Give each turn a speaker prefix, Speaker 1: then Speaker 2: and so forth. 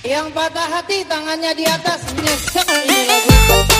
Speaker 1: Yang patah hati tangannya di atas nyesek ini lagu.